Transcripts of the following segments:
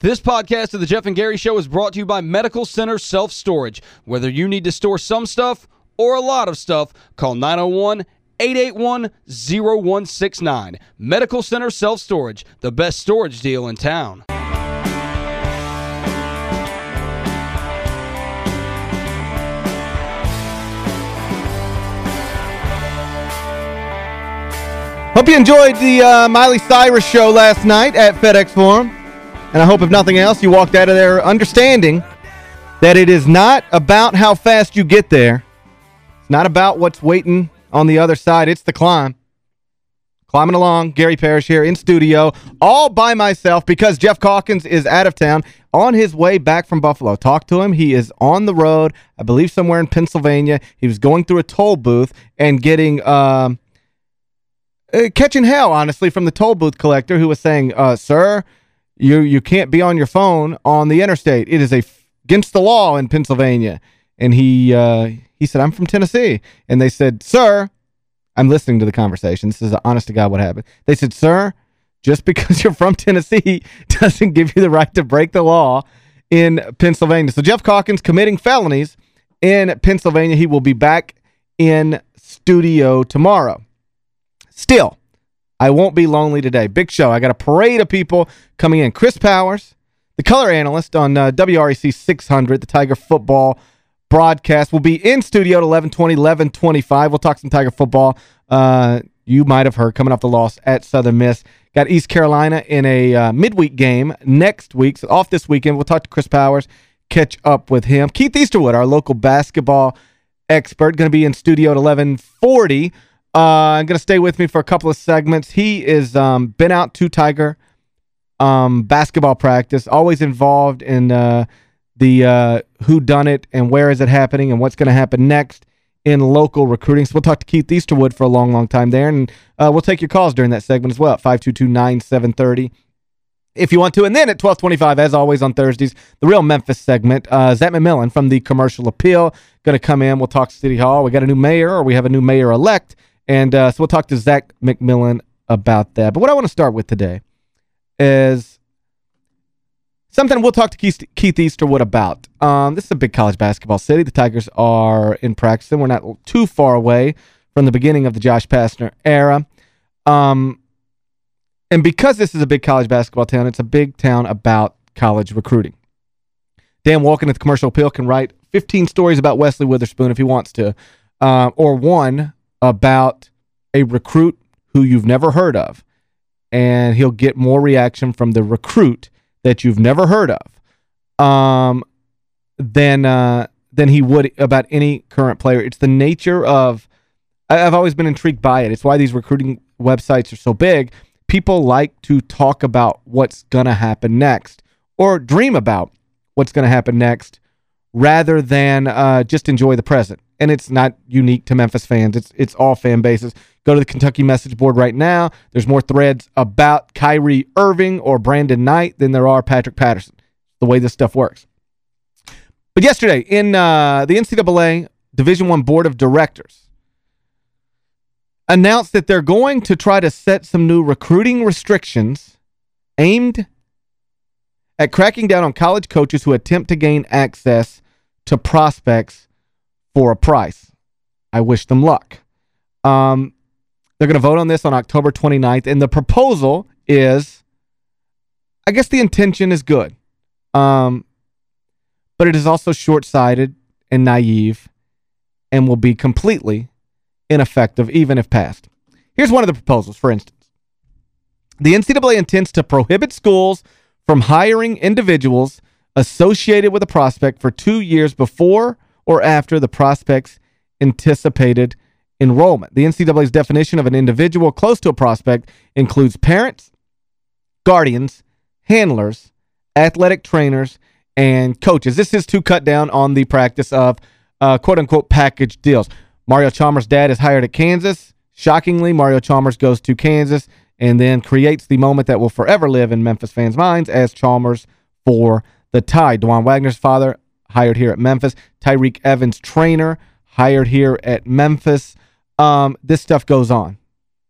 This podcast of the Geoff and Gary Show is brought to you by Medical Center Self-Storage. Whether you need to store some stuff or a lot of stuff, call 901-881-0169. Medical Center Self-Storage, the best storage deal in town. Hope you enjoyed the uh, Miley Cyrus show last night at FedEx Forum. And I hope, if nothing else, you walked out of there understanding that it is not about how fast you get there. It's not about what's waiting on the other side. It's the climb. Climbing along, Gary Parrish here in studio, all by myself because Geoff Calkins is out of town on his way back from Buffalo. Talk to him. He is on the road, I believe somewhere in Pennsylvania. He was going through a toll booth and getting... Um, uh, catching hell, honestly, from the toll booth collector who was saying, uh, sir, you you can't be on your phone on the interstate. It is a against the law in Pennsylvania. And he uh, he said, I'm from Tennessee. And they said, sir, I'm listening to the conversation. This is honest to God what happened. They said, sir, just because you're from Tennessee doesn't give you the right to break the law in Pennsylvania. So Geoff Calkins committing felonies in Pennsylvania. He will be back in studio tomorrow. Still, I won't be lonely today. Big show. I got a parade of people coming in. Chris Powers, the color analyst on uh, WREC 600, the Tiger football broadcast, will be in studio at 1120, 1125. We'll talk some Tiger football. Uh, you might have heard coming off the loss at Southern Miss. Got East Carolina in a uh, midweek game next week. So off this weekend. We'll talk to Chris Powers, catch up with him. Keith Easterwood, our local basketball expert, going to be in studio at 1140. Uh, I'm going to stay with me for a couple of segments. He is um, been out to Tiger um, basketball practice, always involved in uh, the uh, who done it and where is it happening and what's going to happen next in local recruiting. So we'll talk to Keith Easterwood for a long, long time there, and uh, we'll take your calls during that segment as well at 522-9730 if you want to. And then at 1225, as always on Thursdays, the real Memphis segment, uh, Zack McMillin from the Commercial Appeal going to come in. We'll talk City Hall. We got a new mayor or we have a new mayor-elect and uh, so we'll talk to Zack McMillin about that. But what I want to start with today is something we'll talk to Keith, Easterwood about. Um, this is a big college basketball city. The Tigers are in practice, and we're not too far away from the beginning of the Josh Pastner era. Um, and because this is a big college basketball town, it's a big town about college recruiting. Dan Wolken at the Commercial Appeal can write 15 stories about Wesley Witherspoon if he wants to, uh, or one about a recruit who you've never heard of, and he'll get more reaction from the recruit that you've never heard of um, than, uh, than he would about any current player. It's the nature of – I've always been intrigued by it. It's why these recruiting websites are so big. People like to talk about what's going to happen next or dream about what's going to happen next rather than uh, just enjoy the present and it's not unique to Memphis fans. It's it's all fan bases. Go to the Kentucky message board right now. There's more threads about Kyrie Irving or Brandon Knight than there are Patrick Patterson, the way this stuff works. But yesterday, in uh, the NCAA Division One Board of Directors announced that they're going to try to set some new recruiting restrictions aimed at cracking down on college coaches who attempt to gain access to prospects for a price. I wish them luck. Um, they're going to vote on this on October 29th, and the proposal is, I guess the intention is good, um, but it is also short-sighted and naive and will be completely ineffective even if passed. Here's one of the proposals, for instance. The NCAA intends to prohibit schools from hiring individuals associated with a prospect for two years before or after the prospect's anticipated enrollment. The NCAA's definition of an individual close to a prospect includes parents, guardians, handlers, athletic trainers, and coaches. This is to cut down on the practice of uh, quote-unquote package deals. Mario Chalmers' dad is hired at Kansas. Shockingly, Mario Chalmers goes to Kansas and then creates the moment that will forever live in Memphis fans' minds as Chalmers for the tie. Dajuan Wagner's father hired here at Memphis. Tyreke Evans, trainer, hired here at Memphis. Um, this stuff goes on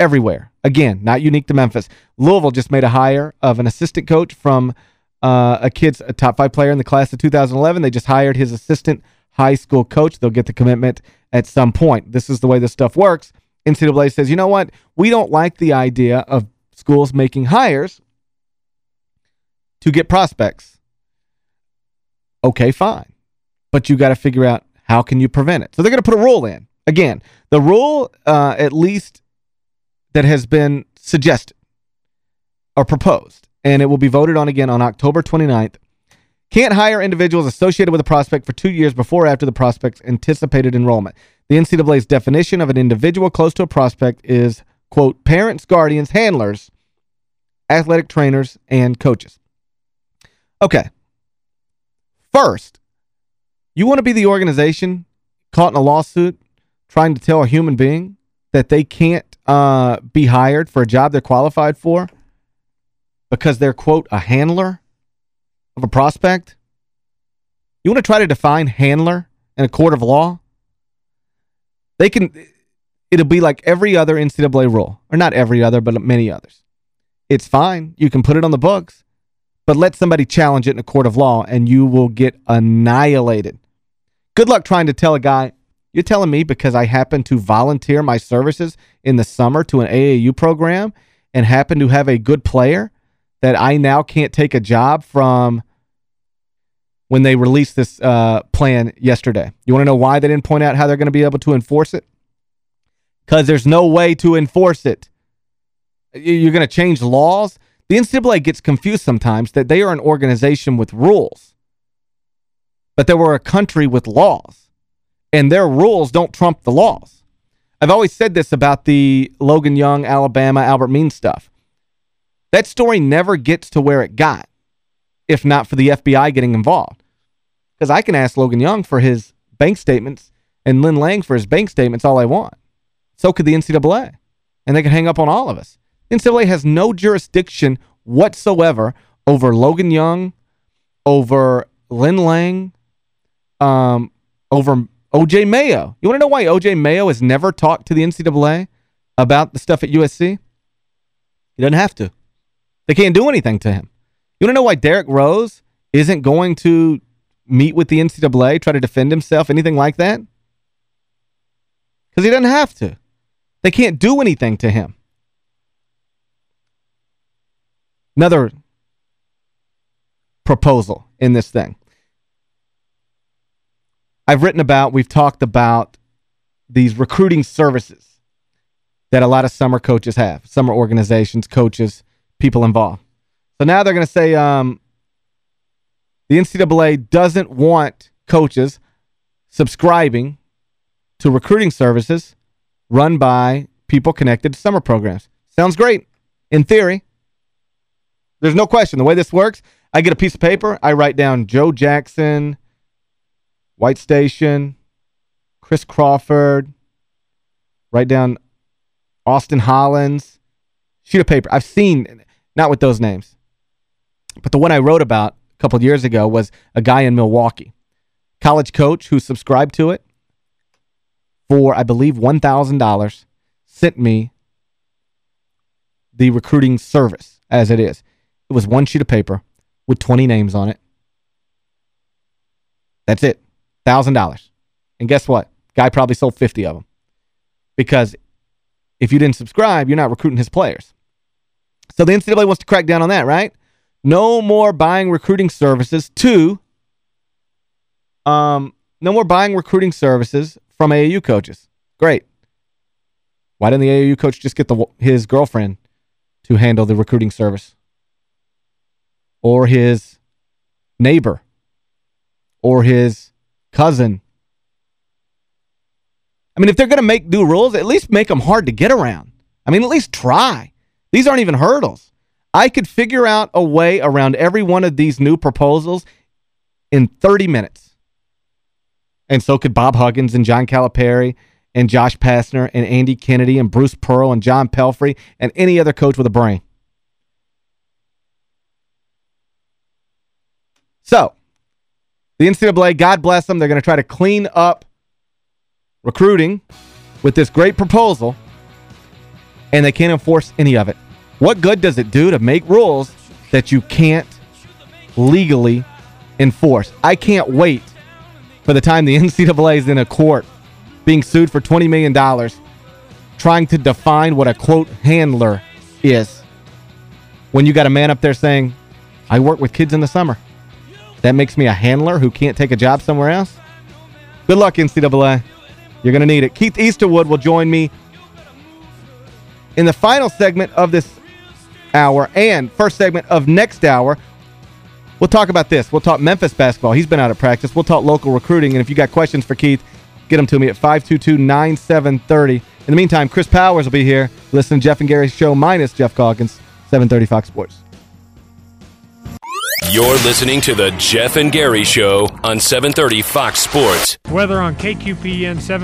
everywhere. Again, not unique to Memphis. Louisville just made a hire of an assistant coach from uh, a kid's a top five player in the class of 2011. They just hired his assistant high school coach. They'll get the commitment at some point. This is the way this stuff works. NCAA says, you know what? We don't like the idea of schools making hires to get prospects. Okay, fine. But you got to figure out how can you prevent it. So they're going to put a rule in. Again, the rule, uh, at least that has been suggested or proposed, and it will be voted on again on October 29th, can't hire individuals associated with a prospect for two years before or after the prospect's anticipated enrollment. The NCAA's definition of an individual close to a prospect is, quote, parents, guardians, handlers, athletic trainers, and coaches. Okay. First, you want to be the organization caught in a lawsuit trying to tell a human being that they can't uh, be hired for a job they're qualified for because they're, quote, a handler of a prospect? You want to try to define handler in a court of law? They can, it'll be like every other NCAA rule. Or not every other, but many others. It's fine. You can put it on the books. But let somebody challenge it in a court of law and you will get annihilated. Good luck trying to tell a guy, you're telling me because I happen to volunteer my services in the summer to an AAU program and happen to have a good player that I now can't take a job from when they released this uh, plan yesterday. You want to know why they didn't point out how they're going to be able to enforce it? Because there's no way to enforce it. You're going to change laws? The NCAA gets confused sometimes that they are an organization with rules. But they were a country with laws. And their rules don't trump the laws. I've always said this about the Logan Young, Alabama, Albert Means stuff. That story never gets to where it got if not for the FBI getting involved. Because I can ask Logan Young for his bank statements and Lynn Lang for his bank statements all I want. So could the NCAA. And they can hang up on all of us. NCAA has no jurisdiction whatsoever over Logan Young, over Lynn Lang, um, over O.J. Mayo. You want to know why O.J. Mayo has never talked to the NCAA about the stuff at USC? He doesn't have to. They can't do anything to him. You want to know why Derrick Rose isn't going to meet with the NCAA, try to defend himself, anything like that? Because he doesn't have to. They can't do anything to him. Another proposal in this thing. I've written about, we've talked about these recruiting services that a lot of summer coaches have, summer organizations, coaches, people involved. So now they're going to say um, the NCAA doesn't want coaches subscribing to recruiting services run by people connected to summer programs. Sounds great in theory. There's no question. The way this works, I get a piece of paper, I write down Joe Jackson, White Station, Chris Crawford, write down Austin Hollins, sheet of paper. I've seen, not with those names, but the one I wrote about a couple years ago was a guy in Milwaukee, college coach who subscribed to it for, I believe, $1,000, sent me the recruiting service as it is. It was one sheet of paper with 20 names on it. That's it. $1,000. And guess what? Guy probably sold 50 of them. Because if you didn't subscribe, you're not recruiting his players. So the NCAA wants to crack down on that, right? No more buying recruiting services. Two, um, no more buying recruiting services from AAU coaches. Great. Why didn't the AAU coach just get the his girlfriend to handle the recruiting service? or his neighbor or his cousin. I mean, if they're going to make new rules, at least make them hard to get around. I mean, at least try. These aren't even hurdles. I could figure out a way around every one of these new proposals in 30 minutes. And so could Bob Huggins and John Calipari and Josh Pastner and Andy Kennedy and Bruce Pearl and John Pelphrey and any other coach with a brain. So, the NCAA, God bless them, they're going to try to clean up recruiting with this great proposal, and they can't enforce any of it. What good does it do to make rules that you can't legally enforce? I can't wait for the time the NCAA is in a court being sued for $20 million, trying to define what a, quote, handler is. When you got a man up there saying, I work with kids in the summer. That makes me a handler who can't take a job somewhere else? Good luck, NCAA. You're going to need it. Keith Easterwood will join me in the final segment of this hour and first segment of next hour. We'll talk about this. We'll talk Memphis basketball. He's been out of practice. We'll talk local recruiting. And if you got questions for Keith, get them to me at 522-9730. In the meantime, Chris Powers will be here. Listen to Geoff and Gary's show minus Geoff Calkins, 730 Fox Sports. You're listening to the Geoff and Gary Show on 730 Fox Sports. Weather on KQPN 7.